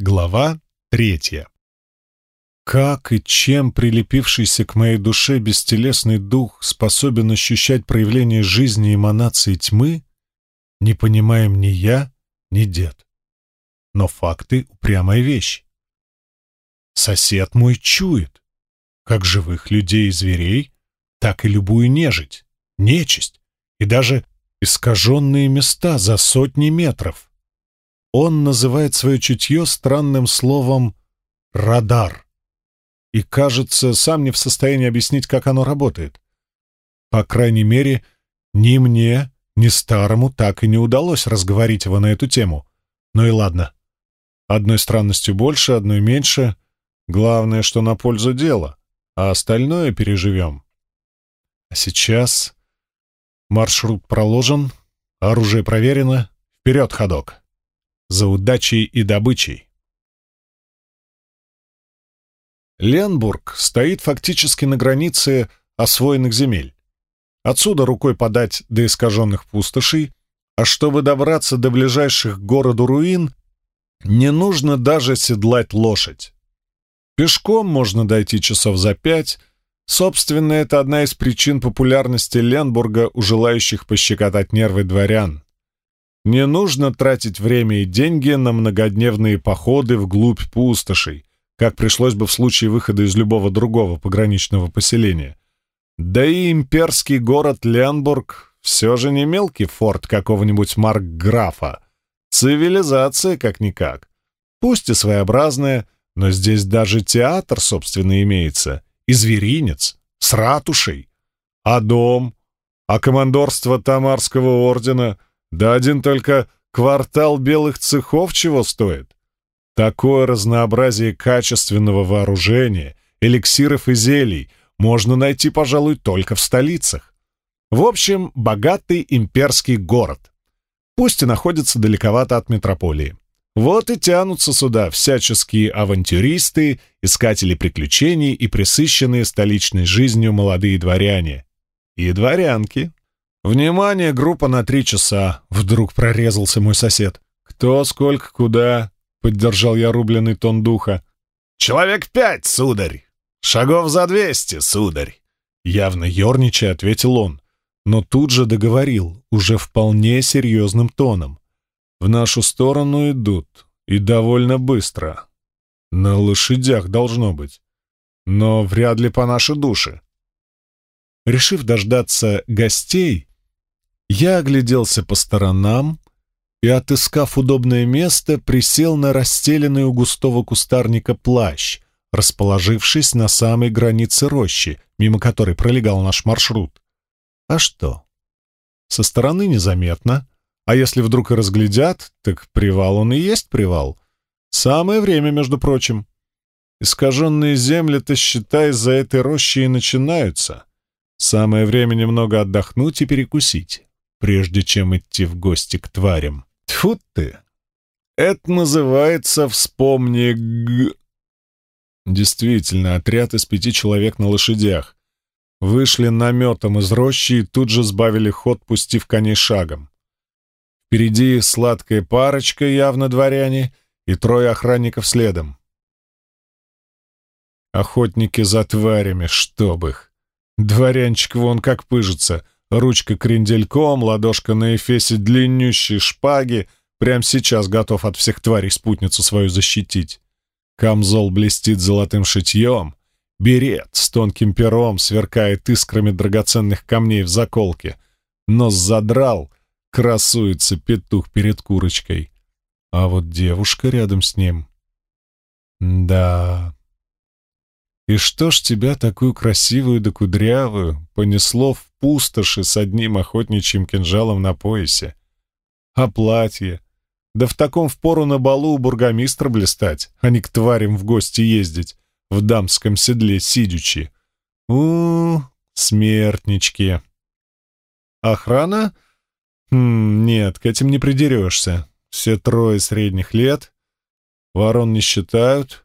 Глава третья. Как и чем прилепившийся к моей душе бестелесный дух способен ощущать проявление жизни и эманации тьмы, не понимаем ни я, ни дед. Но факты — упрямая вещь. Сосед мой чует, как живых людей и зверей, так и любую нежить, нечисть и даже искаженные места за сотни метров. Он называет свое чутье странным словом «радар». И, кажется, сам не в состоянии объяснить, как оно работает. По крайней мере, ни мне, ни старому так и не удалось разговорить его на эту тему. Ну и ладно. Одной странностью больше, одной меньше. Главное, что на пользу дела, а остальное переживем. А сейчас маршрут проложен, оружие проверено. Вперед, ходок! За удачей и добычей. Ленбург стоит фактически на границе освоенных земель. Отсюда рукой подать до искаженных пустошей, а чтобы добраться до ближайших к городу руин, не нужно даже седлать лошадь. Пешком можно дойти часов за пять. Собственно, это одна из причин популярности Ленбурга у желающих пощекотать нервы дворян. Не нужно тратить время и деньги на многодневные походы вглубь пустошей, как пришлось бы в случае выхода из любого другого пограничного поселения. Да и имперский город Ленбург все же не мелкий форт какого-нибудь маркграфа. Цивилизация как-никак. Пусть и своеобразная, но здесь даже театр, собственно, имеется. И зверинец, с ратушей. А дом? А командорство Тамарского ордена — да один только квартал белых цехов чего стоит? Такое разнообразие качественного вооружения, эликсиров и зелий можно найти, пожалуй, только в столицах. В общем, богатый имперский город. Пусть и находится далековато от метрополии. Вот и тянутся сюда всяческие авантюристы, искатели приключений и присыщенные столичной жизнью молодые дворяне. И дворянки. «Внимание, группа на три часа!» — вдруг прорезался мой сосед. «Кто, сколько, куда?» — поддержал я рубленый тон духа. «Человек пять, сударь! Шагов за двести, сударь!» Явно ерничая, ответил он, но тут же договорил, уже вполне серьезным тоном. «В нашу сторону идут, и довольно быстро. На лошадях должно быть, но вряд ли по нашей душе». Решив дождаться гостей, я огляделся по сторонам и, отыскав удобное место, присел на расстеленный у густого кустарника плащ, расположившись на самой границе рощи, мимо которой пролегал наш маршрут. А что? Со стороны незаметно, а если вдруг и разглядят, так привал он и есть привал. Самое время, между прочим. Искаженные земли-то, считай, за этой рощей и начинаются. Самое время немного отдохнуть и перекусить прежде чем идти в гости к тварям. Тьфу ты! Это называется «вспомни г...» Действительно, отряд из пяти человек на лошадях. Вышли наметом из рощи и тут же сбавили ход, пустив коней шагом. Впереди сладкая парочка, явно дворяне, и трое охранников следом. Охотники за тварями, чтоб их. Дворянчик вон как пыжится — Ручка крендельком, ладошка на эфесе длиннющей шпаги. Прям сейчас готов от всех тварей спутницу свою защитить. Камзол блестит золотым шитьем. Берет с тонким пером сверкает искрами драгоценных камней в заколке. Нос задрал, красуется петух перед курочкой. А вот девушка рядом с ним... Да, и что ж тебя такую красивую да кудрявую понесло в пустоши с одним охотничьим кинжалом на поясе? А платье? Да в таком впору на балу у бургомистра блистать, а не к тварям в гости ездить, в дамском седле сидячи. у, -у, смертнички. Охрана? Хм, нет, к этим не придерешься. Все трое средних лет. Ворон не считают.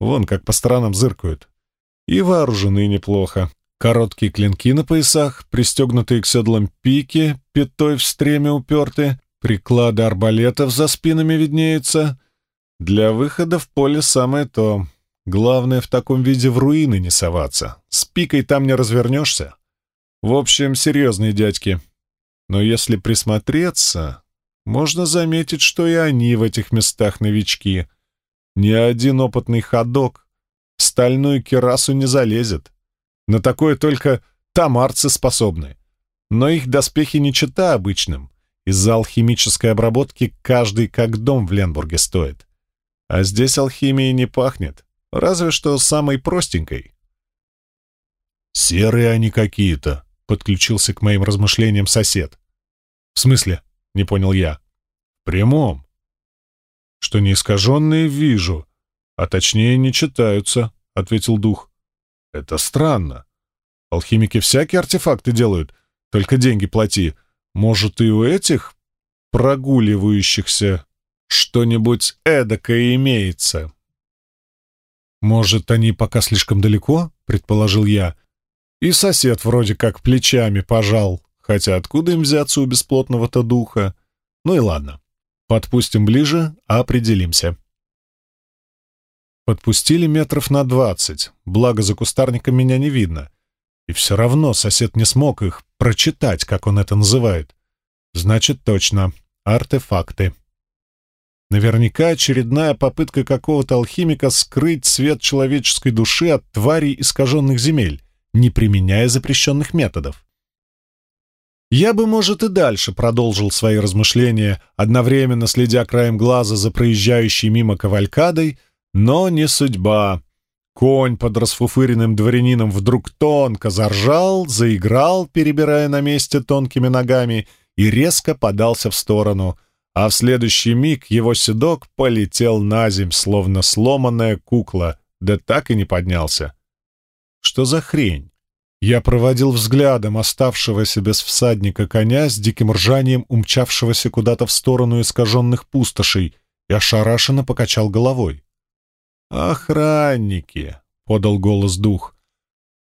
Вон как по сторонам зыркают. И вооружены неплохо. Короткие клинки на поясах, пристегнутые к седлам пики, пятой в стреме уперты, приклады арбалетов за спинами виднеются. Для выхода в поле самое то. Главное, в таком виде в руины не соваться. С пикой там не развернешься. В общем, серьезные дядьки. Но если присмотреться, можно заметить, что и они в этих местах новички. Ни один опытный ходок в стальную керасу не залезет. На такое только тамарцы способны. Но их доспехи не чита обычным. Из-за алхимической обработки каждый как дом в Ленбурге стоит. А здесь алхимией не пахнет, разве что самой простенькой. «Серые они какие-то», — подключился к моим размышлениям сосед. «В смысле?» — не понял я. «В прямом. Что не искаженные вижу, а точнее не читаются», — ответил дух. «Это странно. Алхимики всякие артефакты делают, только деньги плати. Может, и у этих прогуливающихся что-нибудь эдакое имеется?» «Может, они пока слишком далеко?» — предположил я. И сосед вроде как плечами пожал, хотя откуда им взяться у бесплотного-то духа? Ну и ладно. Подпустим ближе, определимся. Подпустили метров на двадцать, благо за кустарником меня не видно. И все равно сосед не смог их прочитать, как он это называет. Значит, точно, артефакты. Наверняка очередная попытка какого-то алхимика скрыть цвет человеческой души от тварей искаженных земель, не применяя запрещенных методов. Я бы, может, и дальше продолжил свои размышления, одновременно следя краем глаза за проезжающей мимо кавалькадой, но не судьба. Конь под расфуфыренным дворянином вдруг тонко заржал, заиграл, перебирая на месте тонкими ногами, и резко подался в сторону, а в следующий миг его седок полетел на земь, словно сломанная кукла, да так и не поднялся. Что за хрень? Я проводил взглядом оставшегося без всадника коня с диким ржанием умчавшегося куда-то в сторону искаженных пустошей и ошарашенно покачал головой. «Охранники!» — подал голос дух.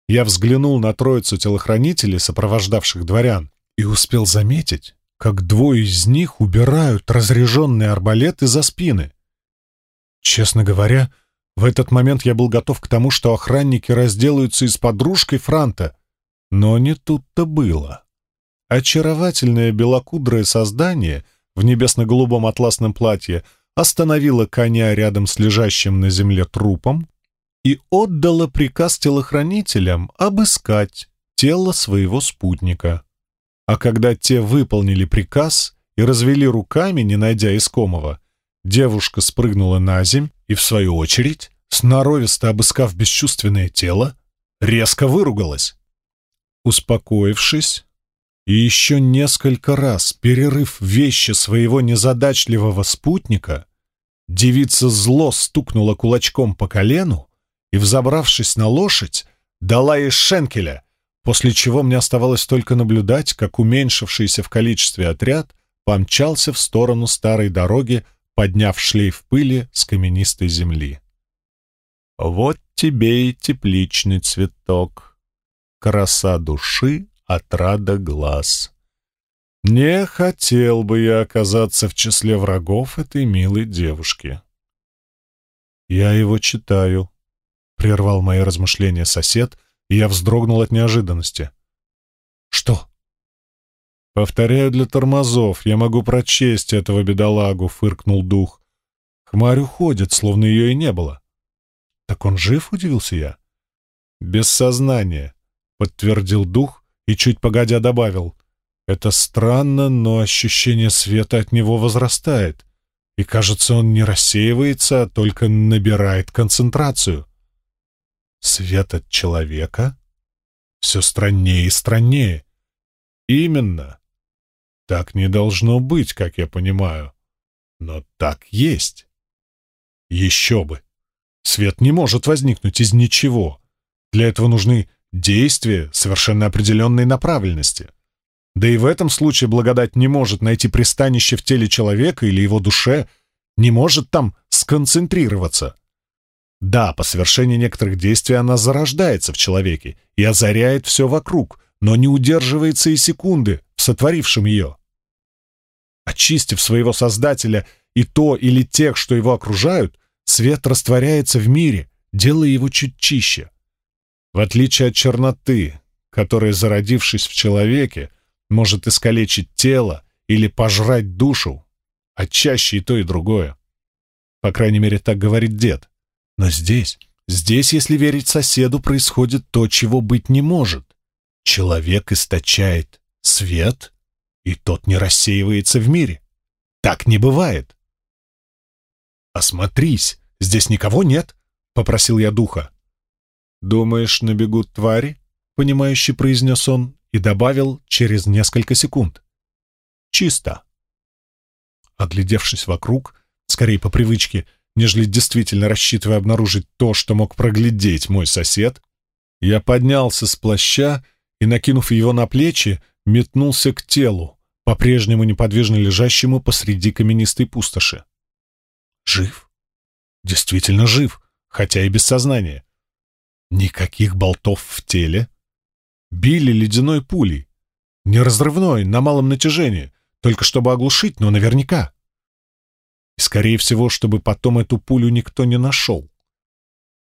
Я взглянул на троицу телохранителей, сопровождавших дворян, и успел заметить, как двое из них убирают разряженные арбалеты за спины. Честно говоря, в этот момент я был готов к тому, что охранники разделаются и с подружкой Франта, но не тут-то было. Очаровательное белокудрое создание в небесно-голубом атласном платье — остановила коня рядом с лежащим на земле трупом и отдала приказ телохранителям обыскать тело своего спутника. А когда те выполнили приказ и развели руками, не найдя искомого, девушка спрыгнула на земь и, в свою очередь, сноровисто обыскав бесчувственное тело, резко выругалась. Успокоившись и еще несколько раз перерыв вещи своего незадачливого спутника, девица зло стукнула кулачком по колену и, взобравшись на лошадь, дала ей шенкеля, после чего мне оставалось только наблюдать, как уменьшившийся в количестве отряд помчался в сторону старой дороги, подняв шлейф пыли с каменистой земли. Вот тебе и тепличный цветок, краса души отрада глаз. Не хотел бы я оказаться в числе врагов этой милой девушки. Я его читаю, — прервал мои размышления сосед, и я вздрогнул от неожиданности. Что? Повторяю для тормозов, я могу прочесть этого бедолагу, — фыркнул дух. Хмарь уходит, словно ее и не было. Так он жив, — удивился я. Без сознания, — подтвердил дух, и чуть погодя добавил. «Это странно, но ощущение света от него возрастает, и, кажется, он не рассеивается, а только набирает концентрацию». «Свет от человека?» «Все страннее и страннее». «Именно. Так не должно быть, как я понимаю. Но так есть». «Еще бы! Свет не может возникнуть из ничего. Для этого нужны действие совершенно определенной направленности. Да и в этом случае благодать не может найти пристанище в теле человека или его душе, не может там сконцентрироваться. Да, по совершении некоторых действий она зарождается в человеке и озаряет все вокруг, но не удерживается и секунды в сотворившем ее. Очистив своего Создателя и то или тех, что его окружают, свет растворяется в мире, делая его чуть чище. В отличие от черноты, которая, зародившись в человеке, может искалечить тело или пожрать душу, а чаще и то, и другое. По крайней мере, так говорит дед. Но здесь, здесь, если верить соседу, происходит то, чего быть не может. Человек источает свет, и тот не рассеивается в мире. Так не бывает. «Осмотрись, здесь никого нет», — попросил я духа. «Думаешь, набегут твари?» — понимающе произнес он и добавил через несколько секунд. «Чисто». Оглядевшись вокруг, скорее по привычке, нежели действительно рассчитывая обнаружить то, что мог проглядеть мой сосед, я поднялся с плаща и, накинув его на плечи, метнулся к телу, по-прежнему неподвижно лежащему посреди каменистой пустоши. Жив? Действительно жив, хотя и без сознания. Никаких болтов в теле. Били ледяной пулей. Неразрывной, на малом натяжении, только чтобы оглушить, но наверняка. И, скорее всего, чтобы потом эту пулю никто не нашел.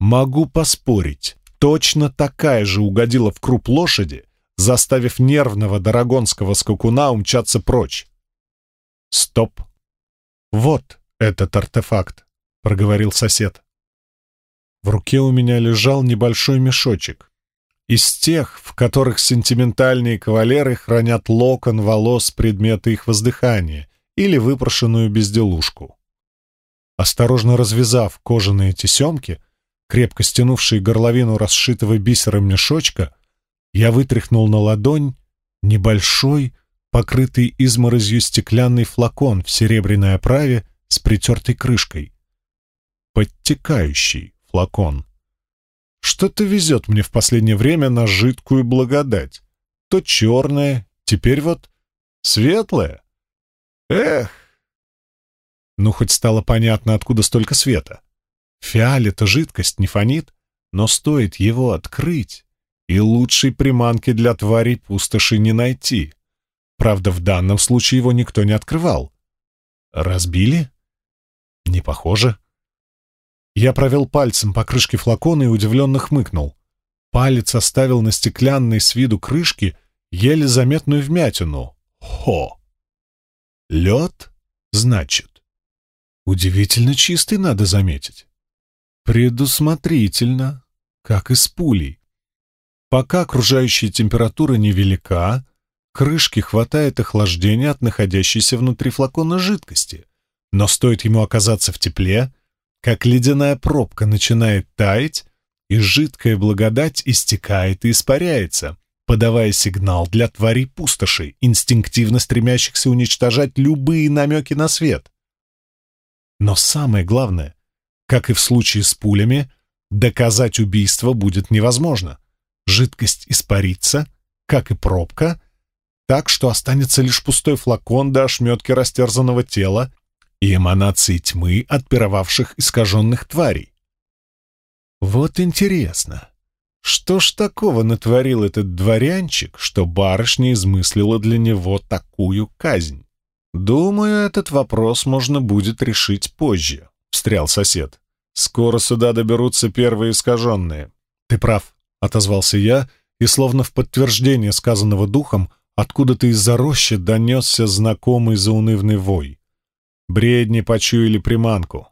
Могу поспорить, точно такая же угодила в круп лошади, заставив нервного дорогонского скакуна умчаться прочь. «Стоп! Вот этот артефакт», — проговорил сосед. В руке у меня лежал небольшой мешочек. Из тех, в которых сентиментальные кавалеры хранят локон волос предмета их воздыхания или выпрошенную безделушку. Осторожно развязав кожаные тесемки, крепко стянувшие горловину расшитого бисером мешочка, я вытряхнул на ладонь небольшой, покрытый изморозью стеклянный флакон в серебряной оправе с притертой крышкой. Подтекающий флакон. Что-то везет мне в последнее время на жидкую благодать. То черное, теперь вот светлое. Эх! Ну, хоть стало понятно, откуда столько света. В фиале-то жидкость не фонит, но стоит его открыть, и лучшей приманки для тварей пустоши не найти. Правда, в данном случае его никто не открывал. Разбили? Не похоже. Я провел пальцем по крышке флакона и удивленно хмыкнул. Палец оставил на стеклянной с виду крышке еле заметную вмятину. Хо! Лед, значит. Удивительно чистый, надо заметить. Предусмотрительно, как и с пулей. Пока окружающая температура невелика, крышки хватает охлаждения от находящейся внутри флакона жидкости. Но стоит ему оказаться в тепле, как ледяная пробка начинает таять, и жидкая благодать истекает и испаряется, подавая сигнал для тварей пустоши, инстинктивно стремящихся уничтожать любые намеки на свет. Но самое главное, как и в случае с пулями, доказать убийство будет невозможно — жидкость испарится, как и пробка, так что останется лишь пустой флакон до ошметки растерзанного тела и эманации тьмы от пировавших искаженных тварей. Вот интересно, что ж такого натворил этот дворянчик, что барышня измыслила для него такую казнь? Думаю, этот вопрос можно будет решить позже, — встрял сосед. Скоро сюда доберутся первые искаженные. Ты прав, — отозвался я, и, словно в подтверждение сказанного духом, откуда-то из-за рощи донесся знакомый заунывный вой. Бредни почуяли приманку.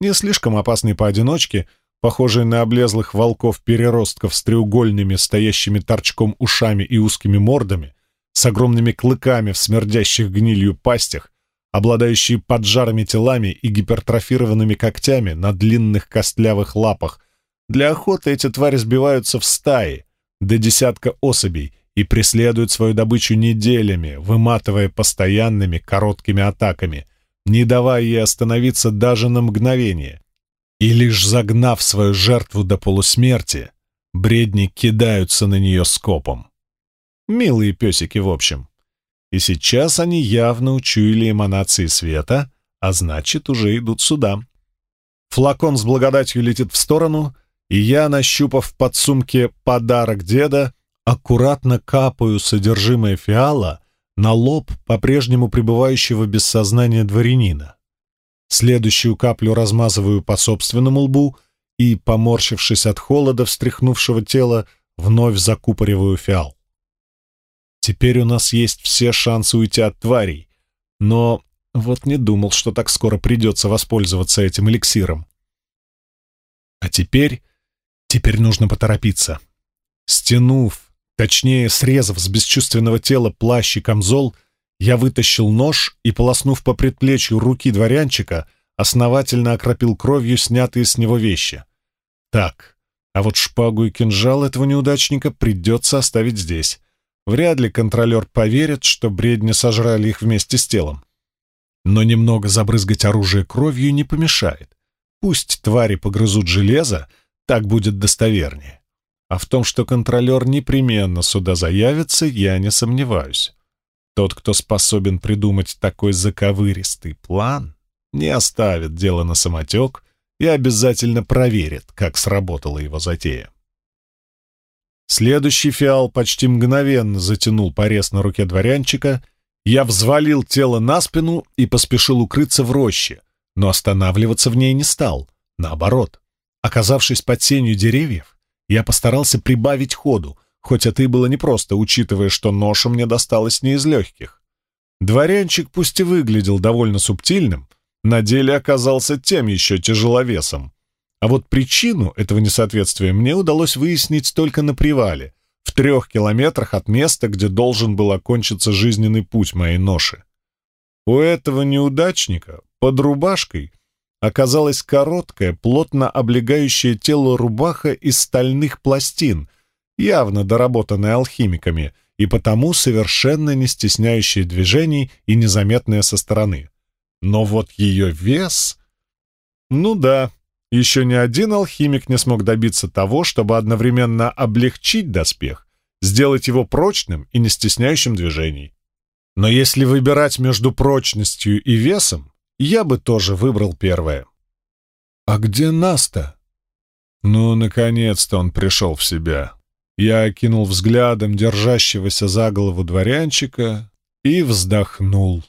Не слишком опасный поодиночке, похожий на облезлых волков-переростков с треугольными, стоящими торчком ушами и узкими мордами, с огромными клыками в смердящих гнилью пастях, обладающие поджарами телами и гипертрофированными когтями на длинных костлявых лапах — для охоты эти твари сбиваются в стаи, до десятка особей, и преследуют свою добычу неделями, выматывая постоянными короткими атаками, не давая ей остановиться даже на мгновение. И лишь загнав свою жертву до полусмерти, бредни кидаются на нее скопом. Милые песики, в общем. И сейчас они явно учуяли эманации света, а значит, уже идут сюда. Флакон с благодатью летит в сторону, и я, нащупав в подсумке подарок деда, аккуратно капаю содержимое фиала на лоб по-прежнему пребывающего без сознания дворянина. Следующую каплю размазываю по собственному лбу и, поморщившись от холода встряхнувшего тела, вновь закупориваю фиал. Теперь у нас есть все шансы уйти от тварей, но вот не думал, что так скоро придется воспользоваться этим эликсиром. А теперь... теперь нужно поторопиться. Стянув, точнее, срезав с бесчувственного тела плащ и камзол, я вытащил нож и, полоснув по предплечью руки дворянчика, основательно окропил кровью снятые с него вещи. Так, а вот шпагу и кинжал этого неудачника придется оставить здесь. Вряд ли контролер поверит, что бредни сожрали их вместе с телом. Но немного забрызгать оружие кровью не помешает. Пусть твари погрызут железо, так будет достовернее. А в том, что контролер непременно сюда заявится, я не сомневаюсь. Тот, кто способен придумать такой заковыристый план, не оставит дело на самотек и обязательно проверит, как сработала его затея. Следующий фиал почти мгновенно затянул порез на руке дворянчика. Я взвалил тело на спину и поспешил укрыться в роще, но останавливаться в ней не стал. Наоборот, оказавшись под сенью деревьев, я постарался прибавить ходу, хоть это и было непросто, учитывая, что ноша мне досталась не из легких. Дворянчик пусть и выглядел довольно субтильным, на деле оказался тем еще тяжеловесом. А вот причину этого несоответствия мне удалось выяснить только на привале, в трех километрах от места, где должен был окончиться жизненный путь моей ноши. У этого неудачника под рубашкой оказалась короткая, плотно облегающая тело рубаха из стальных пластин, явно доработанная алхимиками, и потому совершенно не стесняющая движений и незаметная со стороны. Но вот ее вес... Ну да, еще ни один алхимик не смог добиться того, чтобы одновременно облегчить доспех, сделать его прочным и не стесняющим движений. Но если выбирать между прочностью и весом, я бы тоже выбрал первое. «А где Наста?» Ну, наконец-то он пришел в себя. Я окинул взглядом держащегося за голову дворянчика и вздохнул.